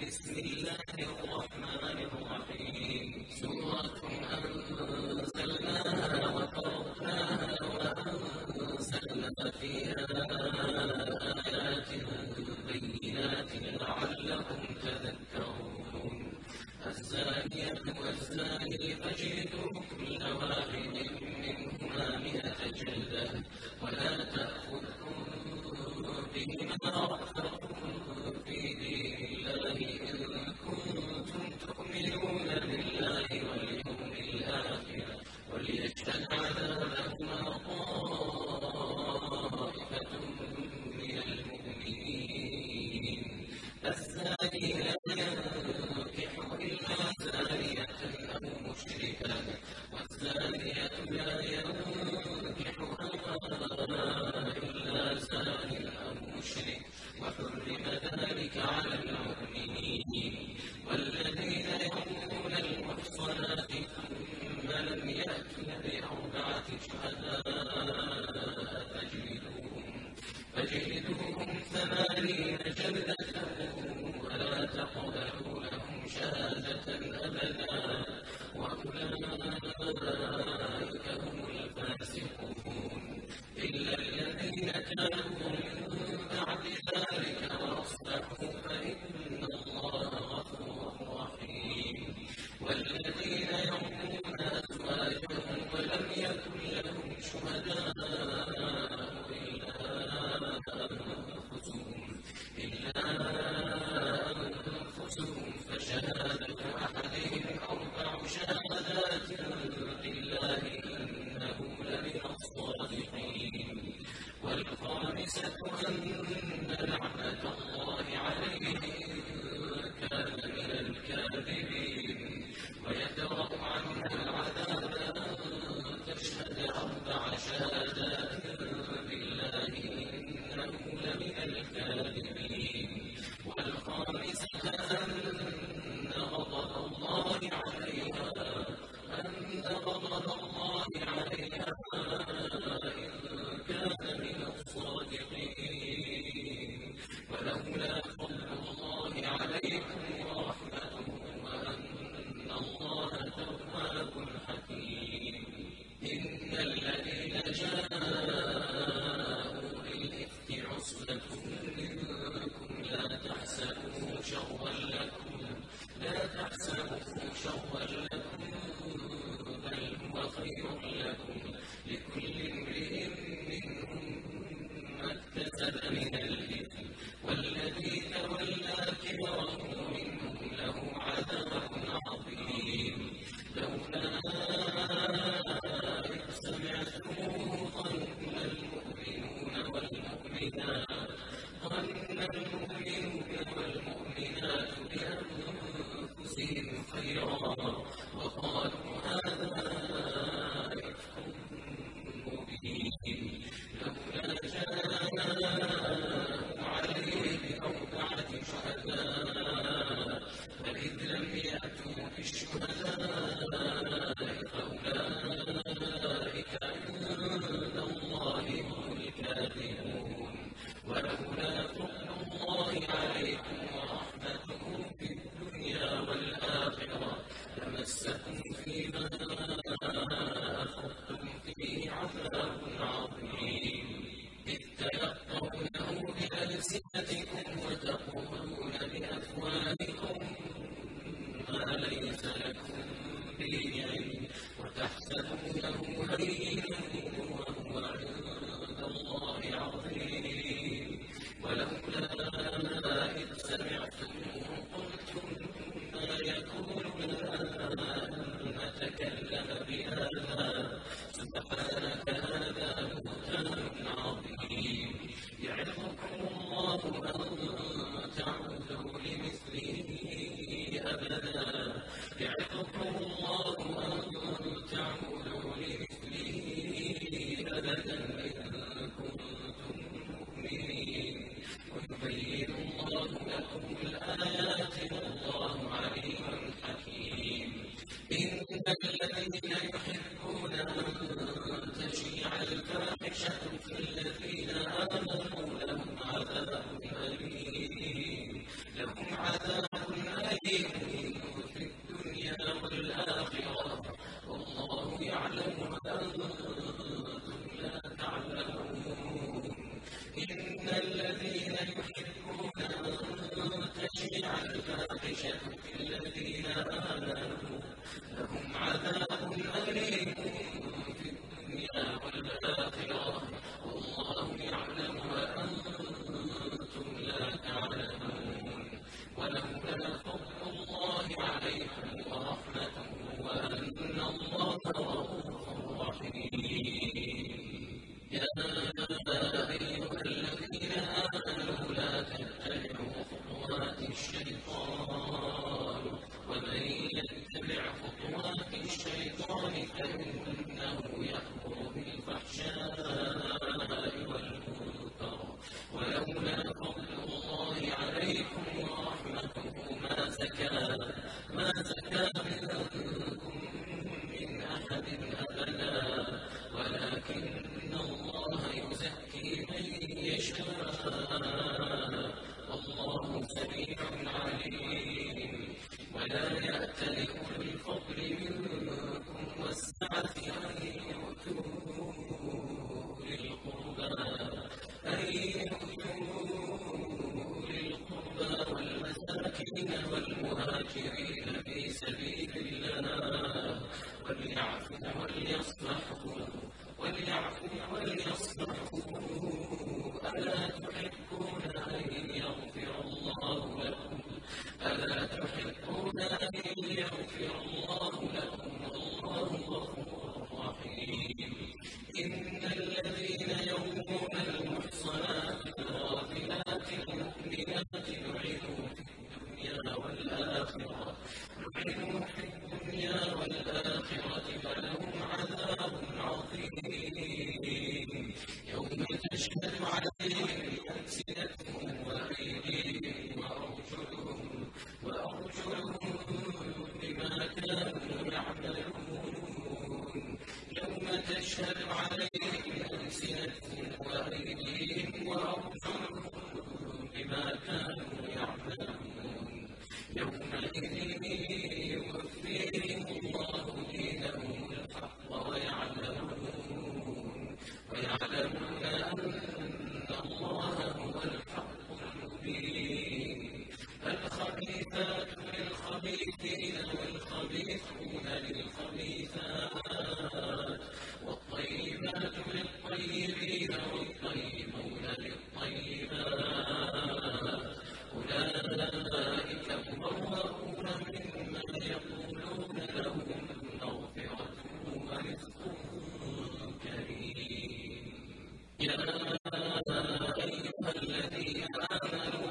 بسم الله الرحمن الرحيم. سورة الزاني يحبون أن تشيع الفاحشة في الذين آمنوا. الذين آمنوا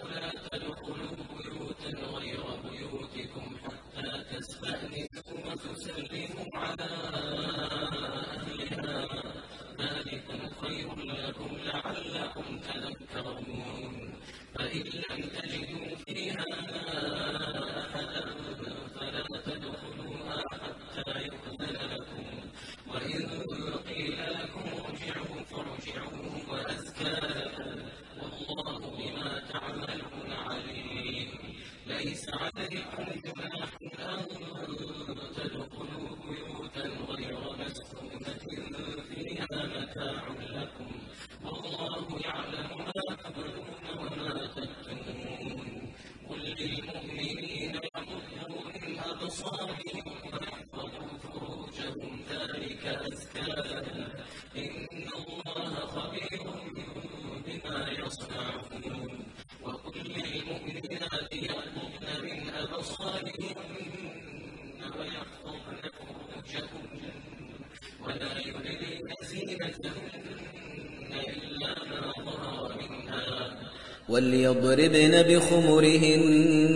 وليضربن بخمرهن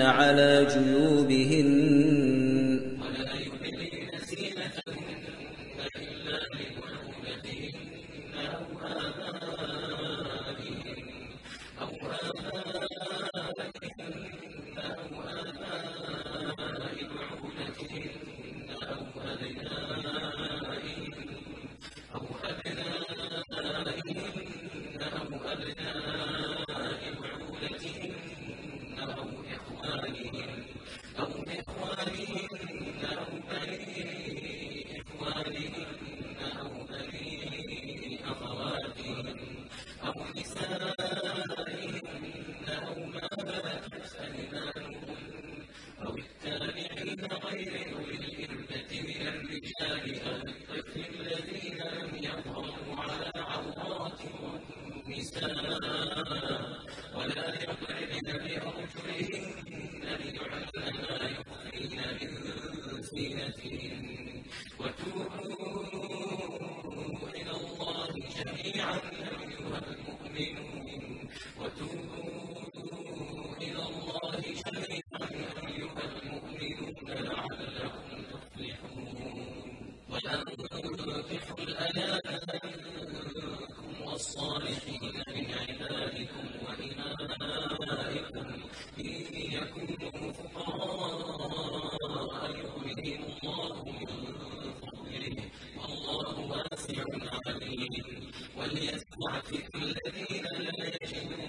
على جيوبهن he's done وَيَسْتَعْفِفُ الَّذِينَ لَا يَجِدُونَ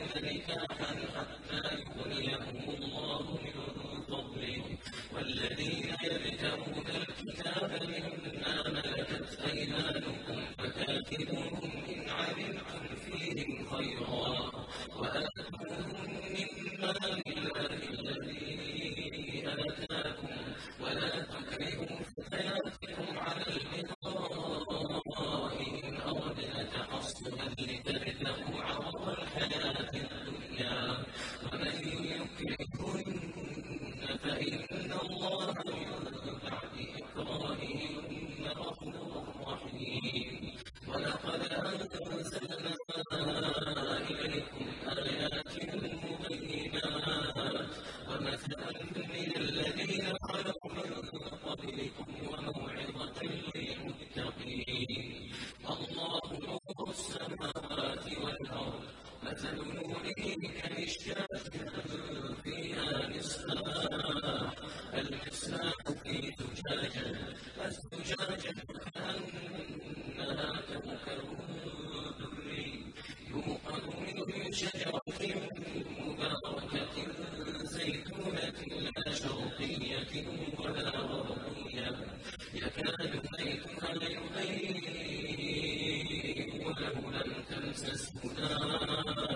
لم تمسسه نار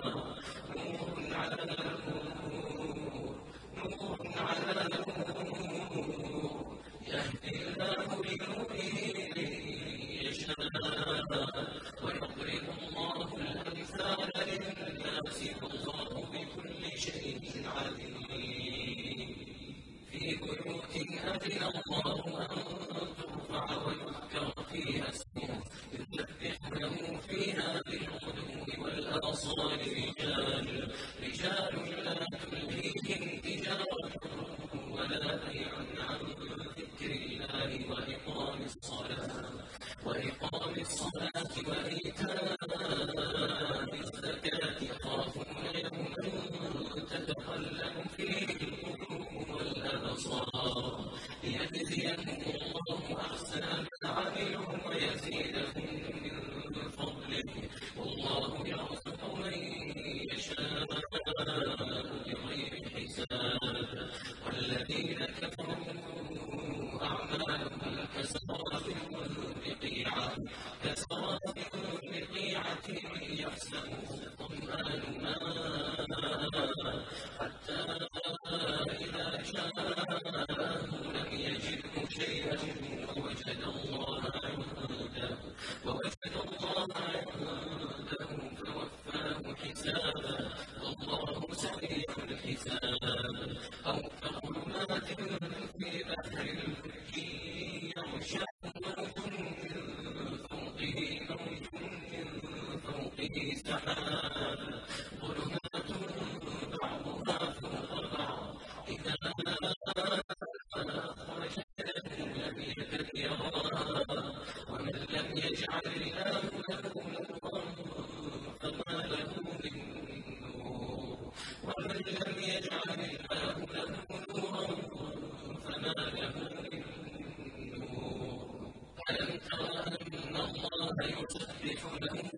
يسبحون له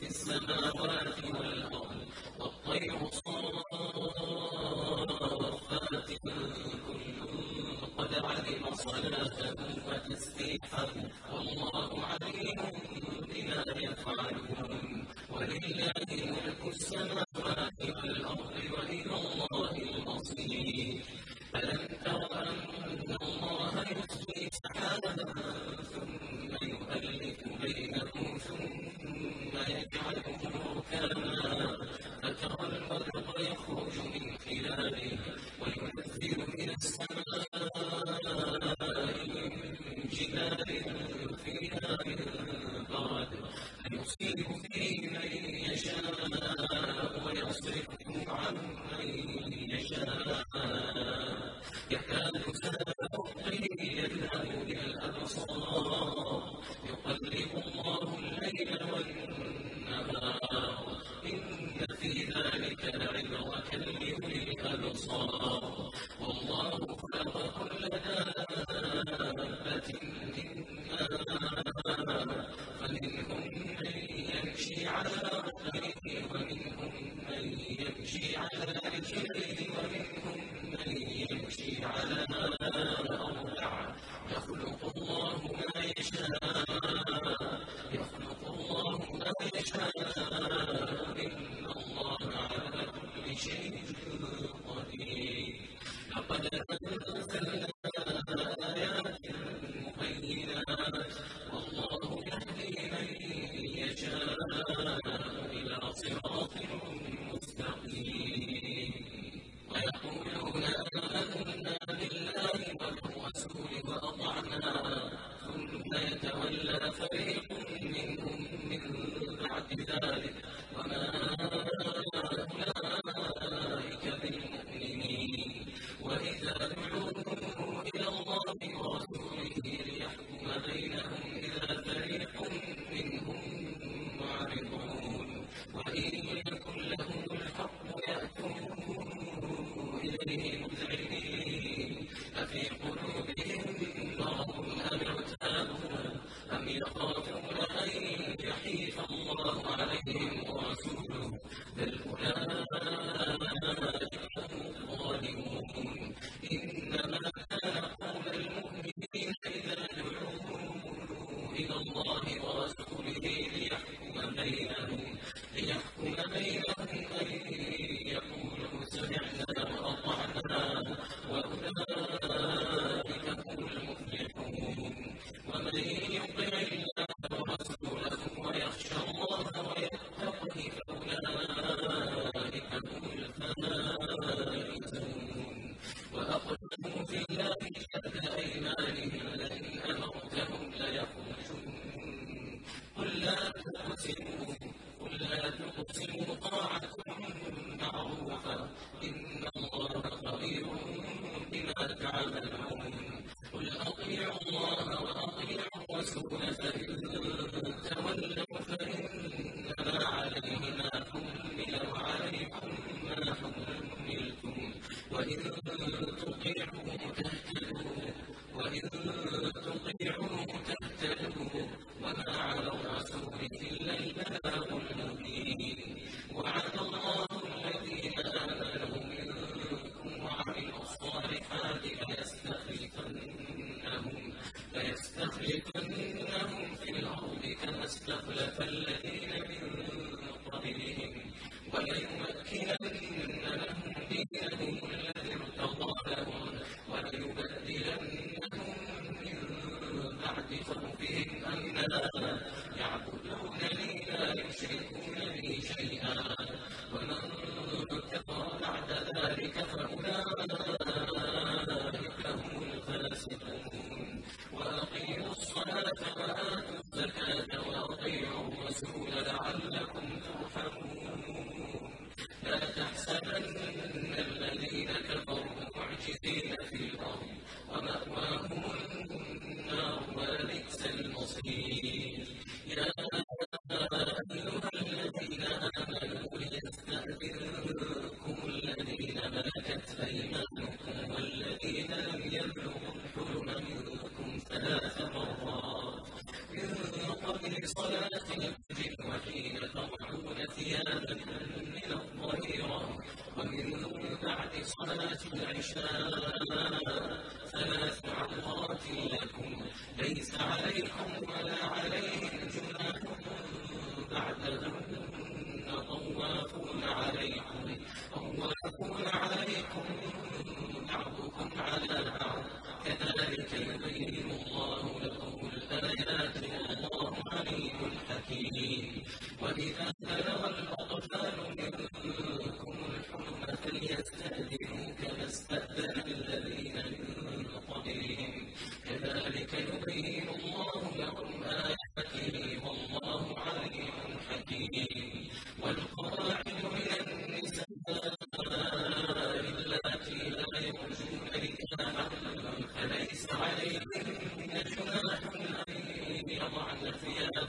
في السماوات see عليهم جناح بعدهن طوافون عليكم الأمر أن فيها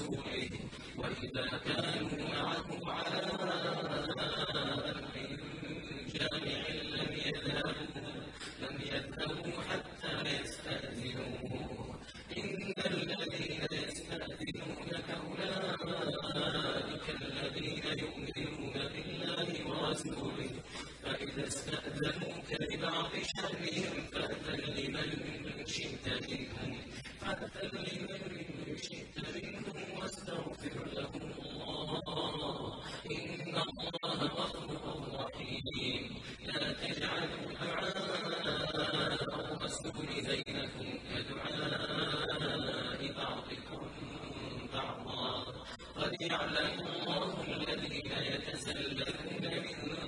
ورسوله وإذا يعلم الله الذين يتسللون منكم